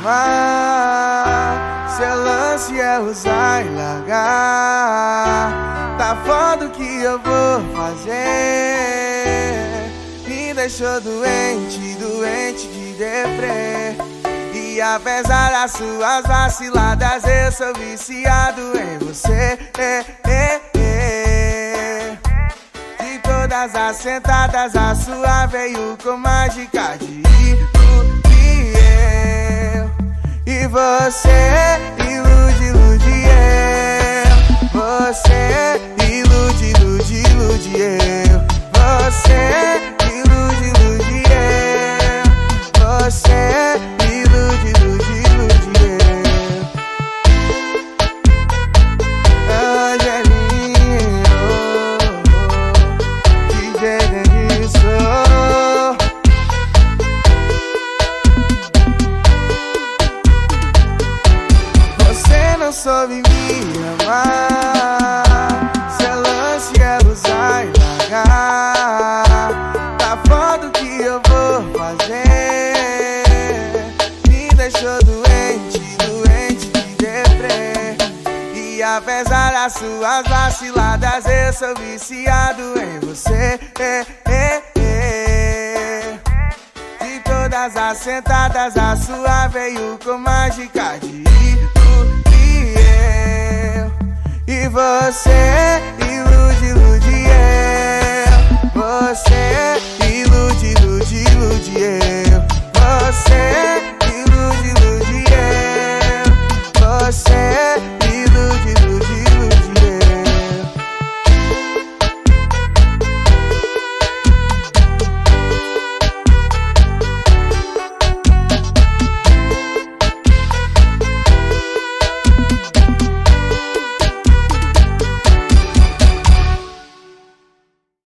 amar. Seu lance é usar e largar. Tá foda o que eu vou fazer. Me deixou doente, doente de deprê. E apesar das suas vaciladas, eu sou viciado em você. É, é, é. De todas as sentadas, a sua veio com mágica de. E você ilude, ilude eu. Você não soube me amar. Seu lance é usar e largar. Tá foda o que eu vou fazer. Me deixou doente, doente de deprê. E apesar das suas vaciladas, eu sou viciado em você. É, é, é. De todas as sentadas, a sua veio com mágica de você ilude, ilude eu. Você ilude, ilude, ilude eu. Você